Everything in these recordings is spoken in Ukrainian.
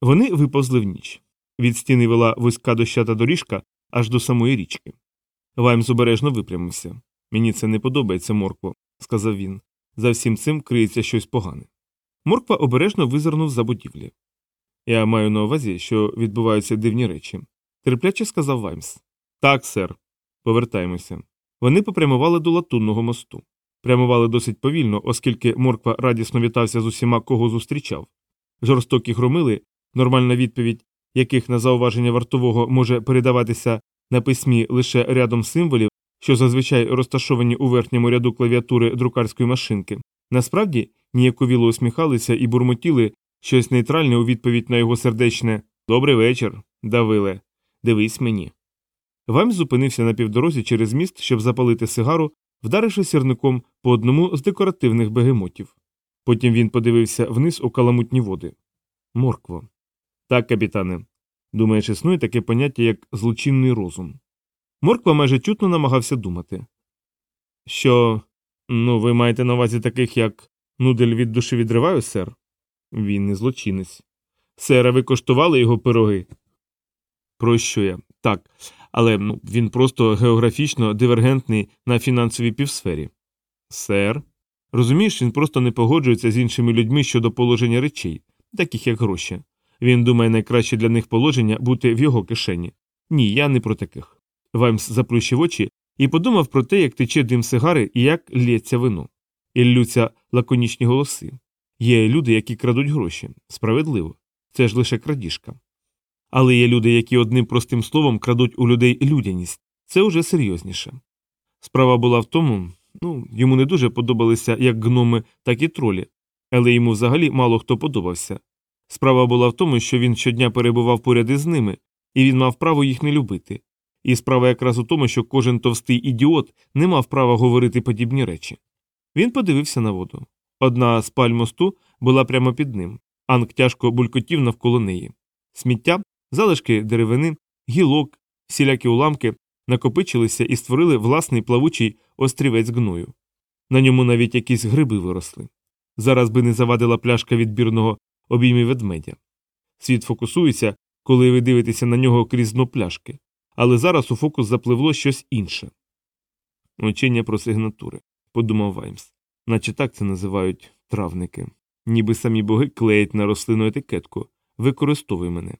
Вони виповзли в ніч. Від стіни вела вузька дощата доріжка аж до самої річки. Ваймс обережно випрямився. Мені це не подобається, моркво, сказав він. За всім цим криється щось погане. Морква обережно визирнув за будівлі. Я маю на увазі, що відбуваються дивні речі. Терпляче сказав Ваймс. Так, сер. Повертаємося. Вони попрямували до латунного мосту. Прямували досить повільно, оскільки морква радісно вітався з усіма, кого зустрічав. Жорстокі громили, нормальна відповідь, яких на зауваження вартового може передаватися на письмі лише рядом символів, що зазвичай розташовані у верхньому ряду клавіатури друкарської машинки, насправді ніяковіло усміхалися і бурмотіли щось нейтральне у відповідь на його сердечне Добрий вечір, Давиле, дивись мені. Ваймс зупинився на півдорозі через міст, щоб запалити сигару, вдаривши сірником по одному з декоративних бегемотів. Потім він подивився вниз у каламутні води. Моркво. Так, капітане. Думаєш, існує таке поняття, як злочинний розум. Морква майже чутно намагався думати. Що, ну, ви маєте на увазі таких, як нудель від душі відриваю, сер? Він не злочинець. Сера, ви коштували його пироги? Про що я? Так. Але ну, він просто географічно дивергентний на фінансовій півсфері. Сер. Розумієш, він просто не погоджується з іншими людьми щодо положення речей, таких як гроші. Він думає, найкраще для них положення бути в його кишені. Ні, я не про таких. Ваймс заплющив очі і подумав про те, як тече дим сигари і як лється вино. І лаконічні голоси. Є люди, які крадуть гроші. Справедливо. Це ж лише крадіжка. Але є люди, які одним простим словом крадуть у людей людяність. Це уже серйозніше. Справа була в тому, ну, йому не дуже подобалися як гноми, так і тролі, але йому взагалі мало хто подобався. Справа була в тому, що він щодня перебував поряд із ними, і він мав право їх не любити. І справа якраз у тому, що кожен товстий ідіот не мав права говорити подібні речі. Він подивився на воду. Одна з паль мосту була прямо під ним. Анк тяжко булькотів навколо неї. Сміття, залишки деревини, гілок, всілякі уламки накопичилися і створили власний плавучий острівець гною. На ньому навіть якісь гриби виросли. Зараз би не завадила пляшка відбірного обійми ведмедя. Світ фокусується, коли ви дивитеся на нього крізь дно пляшки, але зараз у фокус запливло щось інше. Учення про сигнатури, подумав Ваймс, наче так це називають травники. Ніби самі боги клеять на рослину етикетку використовуй мене.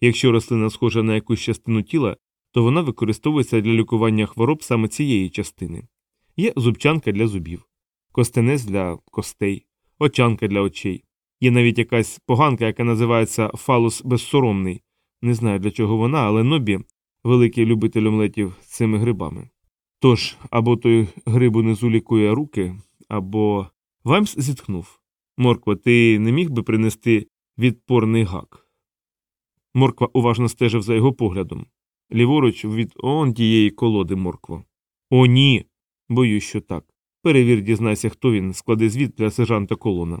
Якщо рослина схожа на якусь частину тіла, то вона використовується для лікування хвороб саме цієї частини. Є зубчанка для зубів, костенець для костей, очанка для очей. Є навіть якась поганка, яка називається фалус безсоромний. Не знаю для чого вона, але Нобі великий любитель омлетів з цими грибами. Тож, або той гриб унизу лікує руки, або. Ваймс зітхнув. Морква, ти не міг би принести відпорний гак? Морква уважно стежив за його поглядом. Ліворуч від он тієї колоди моркво. О, ні. Боюсь, що так. Перевір, дізнайся, хто він, складе звіт для сержанта Колона.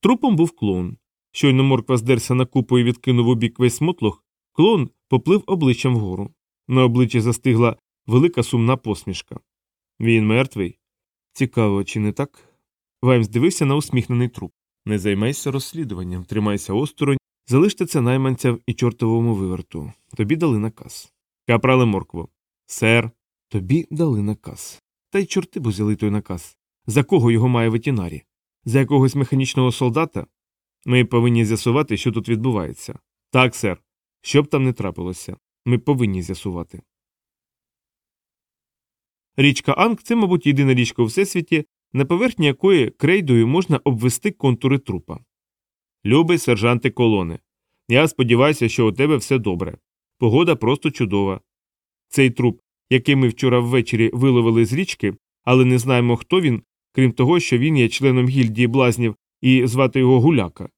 Трупом був клоун. Щойно Морква здерся на купу і відкинув убік весь мотлох, клоун поплив обличчям вгору. На обличчі застигла велика сумна посмішка. Він мертвий. Цікаво, чи не так? Ваймс дивився на усміхнений труп. Не займайся розслідуванням, тримайся осторонь, залиште це найманцям і чортовому виверту. Тобі дали наказ. Капрале моркво. Сер, тобі дали наказ. Та й чорти б взяли той наказ. За кого його має ветінарі? За якогось механічного солдата? Ми повинні з'ясувати, що тут відбувається. Так, сер. Що б там не трапилося, ми повинні з'ясувати. Річка Анг це, мабуть, єдина річка у всесвіті, на поверхні якої крейдою можна обвести контури трупа. Любий сержанте колони. Я сподіваюся, що у тебе все добре. Погода просто чудова. Цей труп, який ми вчора ввечері виловили з річки, але не знаємо, хто він, крім того, що він є членом гільдії блазнів і звати його гуляка.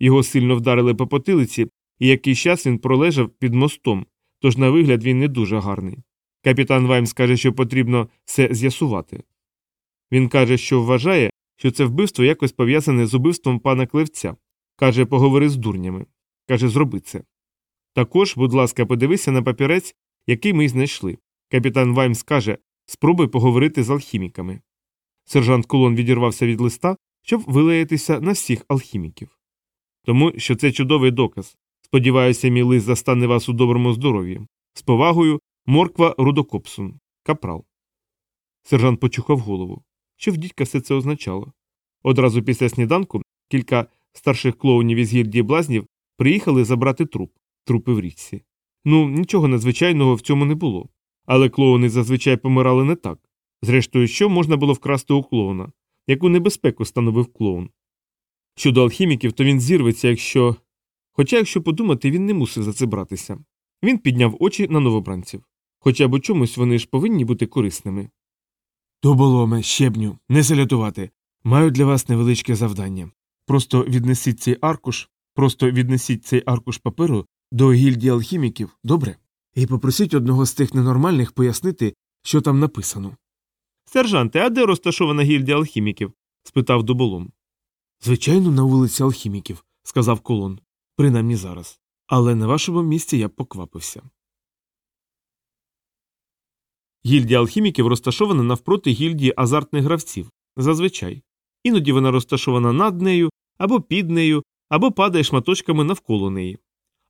Його сильно вдарили по потилиці, і якийсь час він пролежав під мостом, тож на вигляд він не дуже гарний. Капітан Ваймс каже, що потрібно все з'ясувати. Він каже, що вважає, що це вбивство якось пов'язане з убивством пана клевця. Каже, поговори з дурнями. Каже, зроби це. Також, будь ласка, подивися на папірець, який ми знайшли. Капітан Ваймс каже, спробуй поговорити з алхіміками. Сержант Колон відірвався від листа, щоб вилаятися на всіх алхіміків. тому що це чудовий доказ. Сподіваюся, мій лист застане вас у доброму здоров'ї. З повагою, морква Рудокопсун, капрал. Сержант почухав голову. Що в дідька все це означало? Одразу після сніданку кілька старших клоунів із гільдії блазнів приїхали забрати труп, трупи в річці. Ну, нічого надзвичайного в цьому не було. Але клоуни зазвичай помирали не так. Зрештою, що можна було вкрасти у клоуна, яку небезпеку становив клоун. Щодо алхіміків, то він зірветься, якщо. Хоча, якщо подумати, він не мусив за це братися. Він підняв очі на новобранців. Хоча б у чомусь вони ж повинні бути корисними. Доболоме, щебню, не салютувати. Маю для вас невеличке завдання. Просто віднесіть цей аркуш, просто віднесіть цей аркуш паперу до гільдії алхіміків, добре? І попросіть одного з тих ненормальних пояснити, що там написано. Сержанте, а де розташована гільдія алхіміків? спитав доболом. Звичайно, на вулиці алхіміків, сказав колон, принаймні зараз. Але на вашому місці я б поквапився. Гільдія алхіміків розташована навпроти гільдії азартних гравців. Зазвичай. Іноді вона розташована над нею, або під нею, або падає шматочками навколо неї.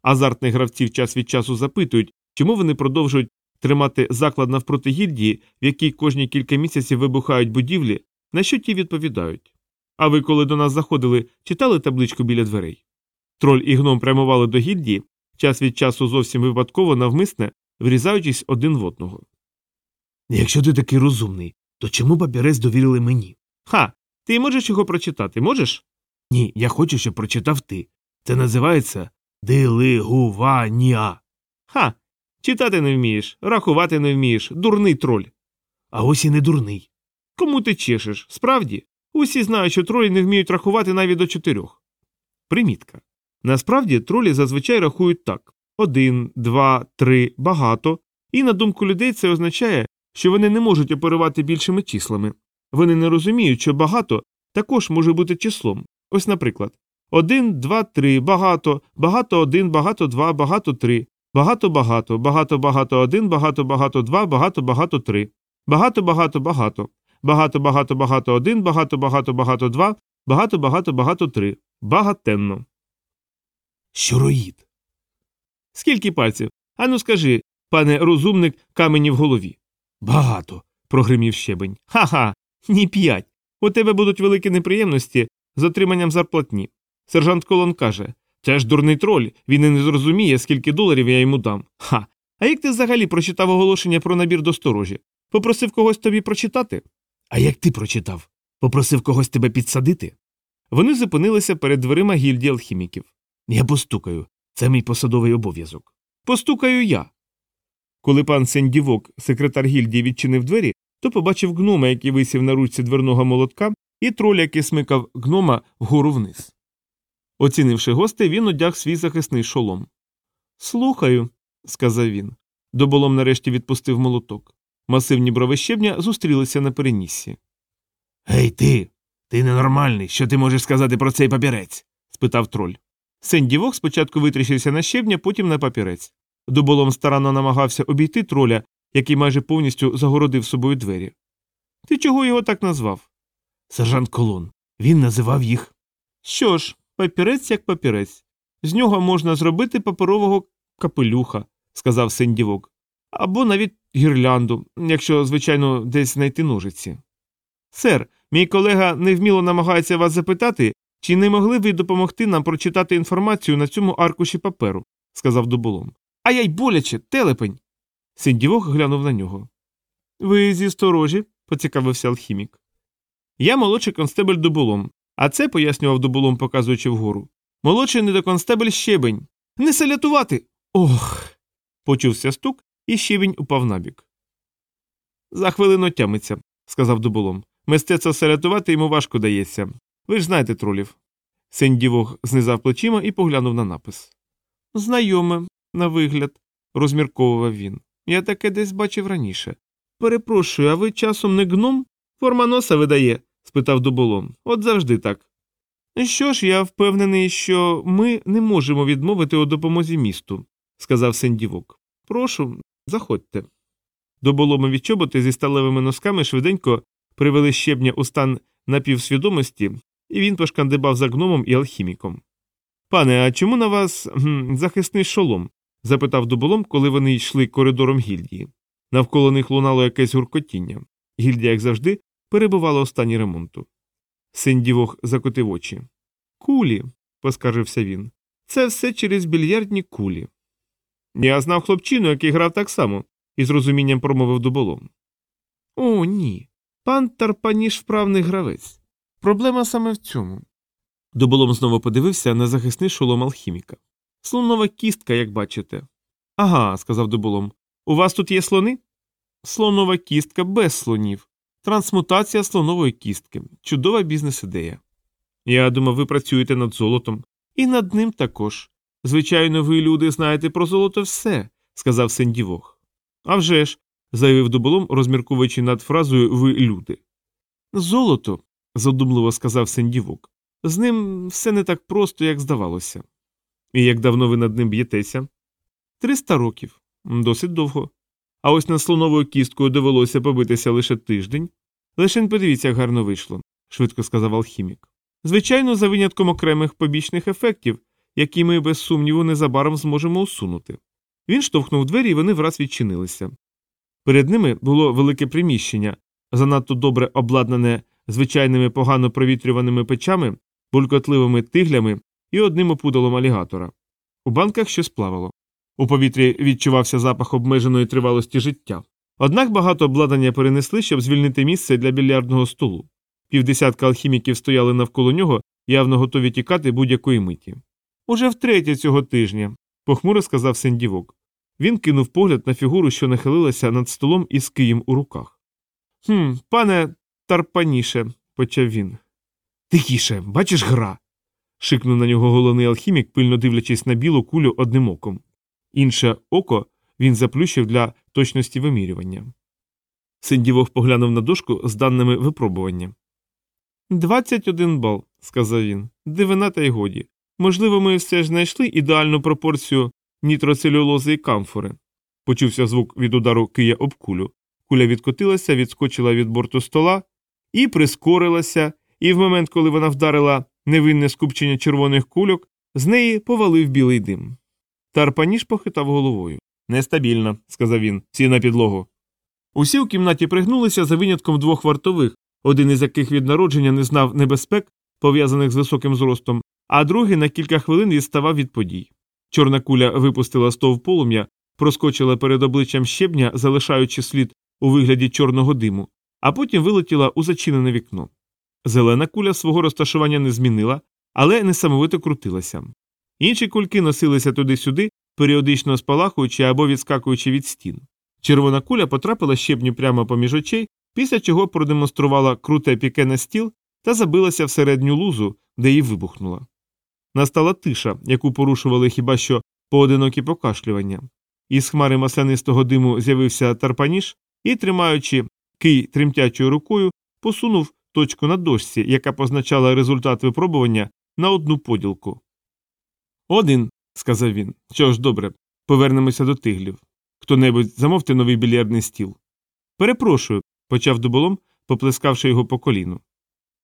Азартних гравців час від часу запитують, чому вони продовжують тримати заклад навпроти гільдії, в якій кожні кілька місяців вибухають будівлі, на що ті відповідають. А ви, коли до нас заходили, читали табличку біля дверей? Троль і гном прямували до гільдії, час від часу зовсім випадково навмисне, врізаючись один в одного. Якщо ти такий розумний, то чому папірець довірили мені? Ха, ти можеш його прочитати, можеш? Ні, я хочу, щоб прочитав ти. Це називається дилигування. Ха. Читати не вмієш, рахувати не вмієш, дурний троль. А ось і не дурний. Кому ти чешеш? Справді, усі знають, що тролі не вміють рахувати навіть до чотирьох. Примітка. Насправді тролі зазвичай рахують так один, два, три, багато, і на думку людей це означає, що вони не можуть оперувати більшими числами. Вони не розуміють, що багато також може бути числом. Ось, наприклад, 1, 2, 3, багато, багато 1, багато 2, багато 3, багато багато, багато багато 1, багато багато 2, багато багато 3, багато багато багато, багато багато багато 1, багато багато багато 2, багато багато багато 3, багатенно. Щуроїд. Скільки пальців? Ану скажи, пане розумник, камені в голові. Багато. прогримів щебень. Ха ха. Ні п'ять. У тебе будуть великі неприємності з отриманням зарплатні. Сержант Колон каже це ж дурний троль, він і не зрозуміє, скільки доларів я йому дам. Ха. А як ти взагалі прочитав оголошення про набір до сторожі? Попросив когось тобі прочитати? А як ти прочитав? Попросив когось тебе підсадити? Вони зупинилися перед дверима гільдії алхіміків. Я постукаю. Це мій посадовий обов'язок. Постукаю я. Коли пан Сендівок, секретар гільдії, відчинив двері, то побачив гнома, який висів на ручці дверного молотка, і троля, який смикав гнома вгору вниз. Оцінивши гостей, він одяг свій захисний шолом. Слухаю, сказав він. Доболом нарешті відпустив молоток. Масивні брови щебня зустрілися на переніссі. Гей, ти. Ти ненормальний. Що ти можеш сказати про цей папірець? спитав троль. Сендівок спочатку витріщився на щебня, потім на папірець. Дуболом старанно намагався обійти троля, який майже повністю загородив собою двері. Ти чого його так назвав? Сержант Колон. Він називав їх. Що ж, папірець як папірець. З нього можна зробити паперового капелюха, сказав Сендівок. Або навіть гірлянду, якщо, звичайно, десь знайти ножиці. Сер, мій колега невміло намагається вас запитати, чи не могли ви допомогти нам прочитати інформацію на цьому аркуші паперу, сказав Дуболом. А я й боляче, телепень. Сендівок глянув на нього. Ви зі сторожі? поцікавився алхімік. Я молодший констебель Дуболом, а це, пояснював Дуболом, показуючи вгору. Молодший недоконстебель щебень. Не салятувати. Ох. Почувся стук, і щебень упав набік. За хвилину тямиться, сказав Дуболом. Мистецтво салятувати йому важко дається. Ви ж знаєте тролів. Сендівок знизав плечима і поглянув на напис. Знайоме, на вигляд, розмірковував він. Я таке десь бачив раніше. Перепрошую, а ви часом не гном? Форма носа видає? Спитав дуболом. От завжди так. Що ж, я впевнений, що ми не можемо відмовити у допомозі місту, сказав Сендівок. Прошу, заходьте. Доболомові чоботи зі сталевими носками швиденько привели щебня у стан напівсвідомості, і він пошкандибав за гномом і алхіміком. Пане, а чому на вас гм, захисний шолом? запитав дуболом, коли вони йшли коридором гільдії. Навколо них лунало якесь гуркотіння. Гільдія, як завжди, перебувала у стані ремонту. Син дівох закотив очі. Кулі, поскаржився він. Це все через більярдні кулі. Я знав хлопчину, який грав так само, із розумінням промовив дуболом. О, ні. Пан Тарпаніш вправний гравець. Проблема саме в цьому. Дуболом знову подивився на захисний шолом алхіміка. Слонова кістка, як бачите. Ага, сказав дуболом. У вас тут є слони? Слонова кістка без слонів. Трансмутація слонової кістки. Чудова бізнес-ідея. Я думав, ви працюєте над золотом. І над ним також. Звичайно, ви, люди, знаєте про золото все, сказав Сендівох. «А вже ж», – заявив дуболом, розмірковуючи над фразою ви люди. Золото, задумливо сказав Сендівок. З ним все не так просто, як здавалося. І як давно ви над ним б'єтеся? Триста років. Досить довго. А ось над слоновою кісткою довелося побитися лише тиждень. Лишень подивіться, як гарно вийшло, швидко сказав алхімік. Звичайно, за винятком окремих побічних ефектів, які ми без сумніву незабаром зможемо усунути. Він штовхнув двері, і вони враз відчинилися. Перед ними було велике приміщення, занадто добре обладнане звичайними погано провітрюваними печами, булькотливими тиглями і одним опудалом алігатора. У банках щось плавало. У повітрі відчувався запах обмеженої тривалості життя. Однак багато обладнання перенесли, щоб звільнити місце для більярдного столу. Півдесятка алхіміків стояли навколо нього, явно готові тікати будь-якої миті. Уже втретє цього тижня, похмуро сказав Сендівок. Він кинув погляд на фігуру, що нахилилася над столом із києм у руках. Хм, пане Тарпаніше, почав він. Тихіше, бачиш гра. шикнув на нього головний алхімік, пильно дивлячись на білу кулю одним оком. Інше око він заплющив для точності вимірювання. Синдівох поглянув на дошку з даними випробування. Двадцять один бал, сказав він. Дивина та й годі. Можливо, ми все ж знайшли ідеальну пропорцію нітроцелюлози і камфори. Почувся звук від удару кия об кулю. Куля відкотилася, відскочила від борту стола і прискорилася, і в момент, коли вона вдарила невинне скупчення червоних кульок, з неї повалив білий дим. Тарпаніш похитав головою. Нестабільно, сказав він, сі на підлогу. Усі у кімнаті пригнулися за винятком двох вартових, один із яких від народження не знав небезпек, пов'язаних з високим зростом, а другий на кілька хвилин відставав від подій. Чорна куля випустила стов полум'я, проскочила перед обличчям щебня, залишаючи слід у вигляді чорного диму, а потім вилетіла у зачинене вікно. Зелена куля свого розташування не змінила, але несамовито крутилася. Інші кульки носилися туди-сюди, періодично спалахуючи або відскакуючи від стін. Червона куля потрапила щебню прямо поміж очей, після чого продемонструвала круте піке на стіл та забилася в середню лузу, де її вибухнула. Настала тиша, яку порушували хіба що поодинокі покашлювання. Із хмари маслянистого диму з'явився тарпаніш і, тримаючи кий тремтячою рукою, посунув точку на дошці, яка позначала результат випробування на одну поділку. Один, сказав він. Що ж, добре, повернемося до тиглів. Хто небудь замовте новий більярдний стіл. Перепрошую, почав дуболом, поплескавши його по коліну.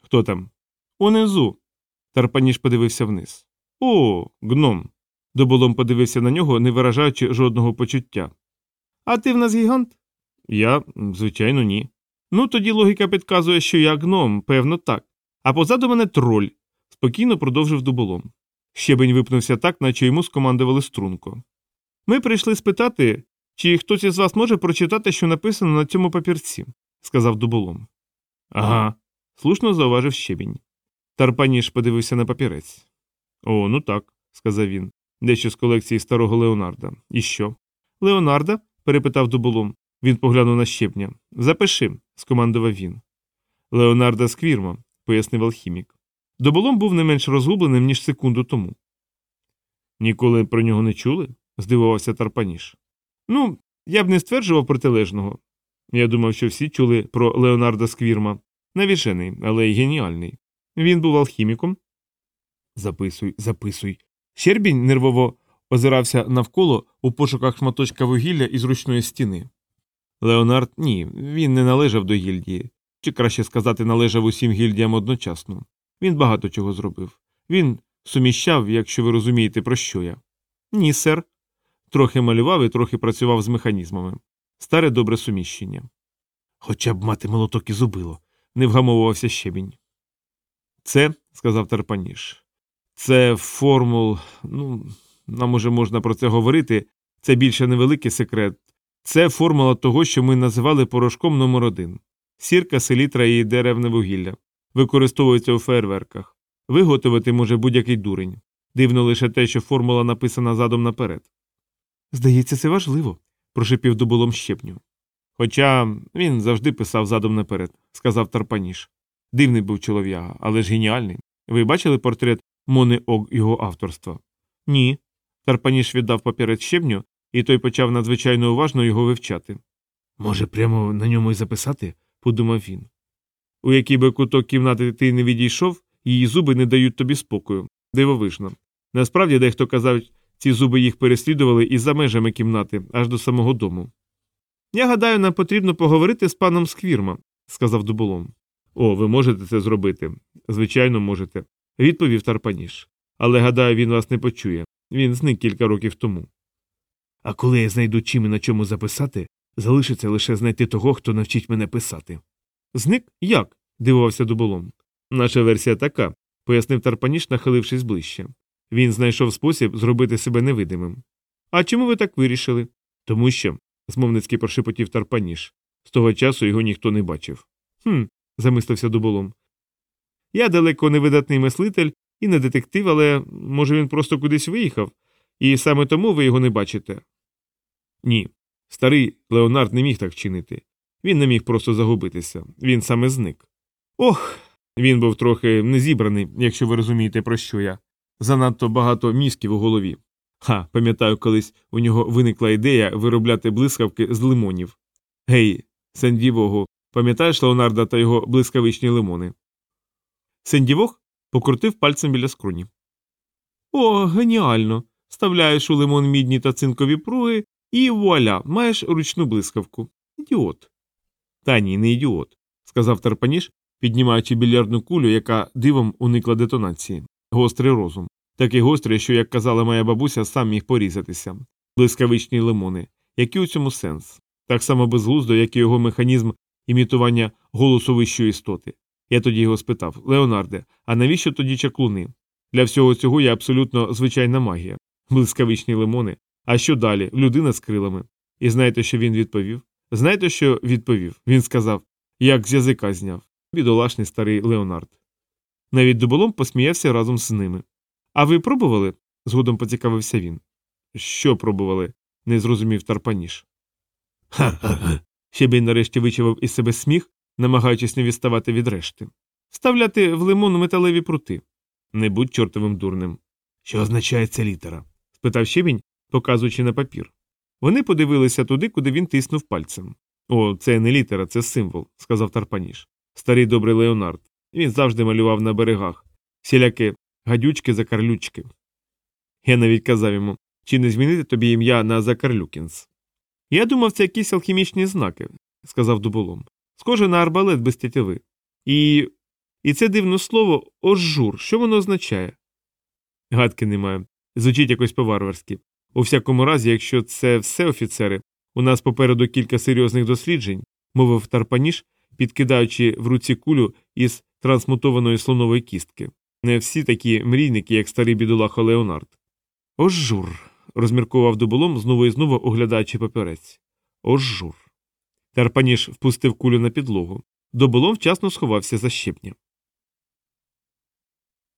Хто там? Унизу. Тарпаніш подивився вниз. О, гном. Доболом подивився на нього, не виражаючи жодного почуття. А ти в нас гігант? Я, звичайно, ні. Ну, тоді логіка підказує, що я гном, певно, так. А позаду мене троль, спокійно продовжив дуболом. Щебень випнувся так, наче йому скомандували струнко. Ми прийшли спитати, чи хтось із вас може прочитати, що написано на цьому папірці, сказав дуболом. Ага, слушно зауважив щебінь. Тарпаніш подивився на папірець. О, ну так, сказав він. Дещо з колекції старого Леонарда. І що? Леонарда? перепитав дуболом. Він поглянув на щебня. Запиши, скомандував він. Леонарда Сквірмо, пояснив алхімік. Доболом був не менш розгубленим, ніж секунду тому. Ніколи про нього не чули? здивувався Тарпаніш. Ну, я б не стверджував протилежного. Я думав, що всі чули про Леонарда Сквірма. Навіжений, але й геніальний. Він був алхіміком. Записуй, записуй. Щербінь нервово озирався навколо у пошуках шматочка вугілля із ручної стіни. Леонард ні, він не належав до гільдії, чи краще сказати, належав усім гільдіям одночасно. Він багато чого зробив. Він Суміщав, якщо ви розумієте, про що я. Ні, сер. Трохи малював і трохи працював з механізмами. Старе добре суміщення. Хоча б мати молоток і зубило, не вгамовувався щебінь. Це, сказав Тарпаніш, це формул, ну, нам уже можна про це говорити, це більше невеликий секрет. Це формула того, що ми називали порошком номер один. Сірка, селітра і деревне вугілля. Використовується у фейерверках. Виготовити може будь-який дурень. Дивно лише те, що формула написана задом наперед. Здається, це важливо, прошипів дуболом щепню. Хоча він завжди писав задом наперед, сказав Тарпаніш. Дивний був чолов'яга, але ж геніальний. Ви бачили портрет Мони Ог його авторства? Ні. Тарпаніш віддав папірець щебню, і той почав надзвичайно уважно його вивчати. Може, прямо на ньому й записати? подумав він. У який би куток кімнати ти не відійшов, її зуби не дають тобі спокою. Дивовижно. Насправді, дехто казав, ці зуби їх переслідували і за межами кімнати, аж до самого дому. Я гадаю, нам потрібно поговорити з паном Сквірма, сказав дуболом. О, ви можете це зробити. Звичайно, можете, відповів Тарпаніш. Але гадаю, він вас не почує. Він зник кілька років тому. А коли я знайду чим і на чому записати, залишиться лише знайти того, хто навчить мене писати. Зник? Як? дивувався дуболом. Наша версія така, пояснив Тарпаніш, нахилившись ближче. Він знайшов спосіб зробити себе невидимим. А чому ви так вирішили? Тому що, змовницьки прошепотів Тарпаніш, з того часу його ніхто не бачив. Хм, замислився дуболом. Я далеко не видатний мислитель і не детектив, але може він просто кудись виїхав, і саме тому ви його не бачите. Ні. Старий Леонард не міг так вчинити. Він не міг просто загубитися, він саме зник. Ох. Він був трохи незібраний, якщо ви розумієте, про що я. Занадто багато мізків у голові. Ха, пам'ятаю, колись у нього виникла ідея виробляти блискавки з лимонів. Гей, Сендівого, пам'ятаєш Леонарда та його блискавичні лимони? Сендівог покрутив пальцем біля скроні. О, геніально. Вставляєш у лимон мідні та цинкові пруги, і вуаля, маєш ручну блискавку. Ідіот. Та ні, не ідіот, сказав Тарпаніш, піднімаючи більярдну кулю, яка дивом уникла детонації. Гострий розум. Такий гострий, що, як казала моя бабуся, сам міг порізатися. Блискавичні лимони. Який у цьому сенс? Так само безглуздо, як і його механізм імітування голосу вищої істоти. Я тоді його спитав Леонарде, а навіщо тоді чаклуни? Для всього цього є абсолютно звичайна магія. Блискавичні лимони. А що далі? Людина з крилами. І знаєте, що він відповів? Знаєте, що відповів? Він сказав, як з язика зняв. Бідолашний старий Леонард. Навіть дуболом посміявся разом з ними. А ви пробували? згодом поцікавився він. Що пробували? не зрозумів Тарпаніш. Ха-ха-ха. Щебень нарешті вичавив із себе сміх, намагаючись не відставати від решти. Вставляти в лимон металеві прути. Не будь чортовим дурним. Що означає ця літера? спитав щебінь, показуючи на папір. Вони подивилися туди, куди він тиснув пальцем. О, це не літера, це символ, сказав Тарпаніш. Старий добрий Леонард. Він завжди малював на берегах. Всілякі гадючки закарлючки. Я навіть казав йому, чи не змінити тобі ім'я на Закарлюкінс. Я думав, це якісь алхімічні знаки, сказав дуболом. Схоже на арбалет без тятяви. І. І це дивне слово ожжур. Що воно означає? Гадки немає. Звучить якось по-варварськи. У всякому разі, якщо це все офіцери, у нас попереду кілька серйозних досліджень, мовив Тарпаніш, підкидаючи в руці кулю із трансмутованої слонової кістки. Не всі такі мрійники, як старий бідолаха Леонард. Ожжур. розміркував дуболом, знову і знову оглядаючи папірець. Ожжур. Тарпаніш впустив кулю на підлогу. Доболом вчасно сховався за щепня.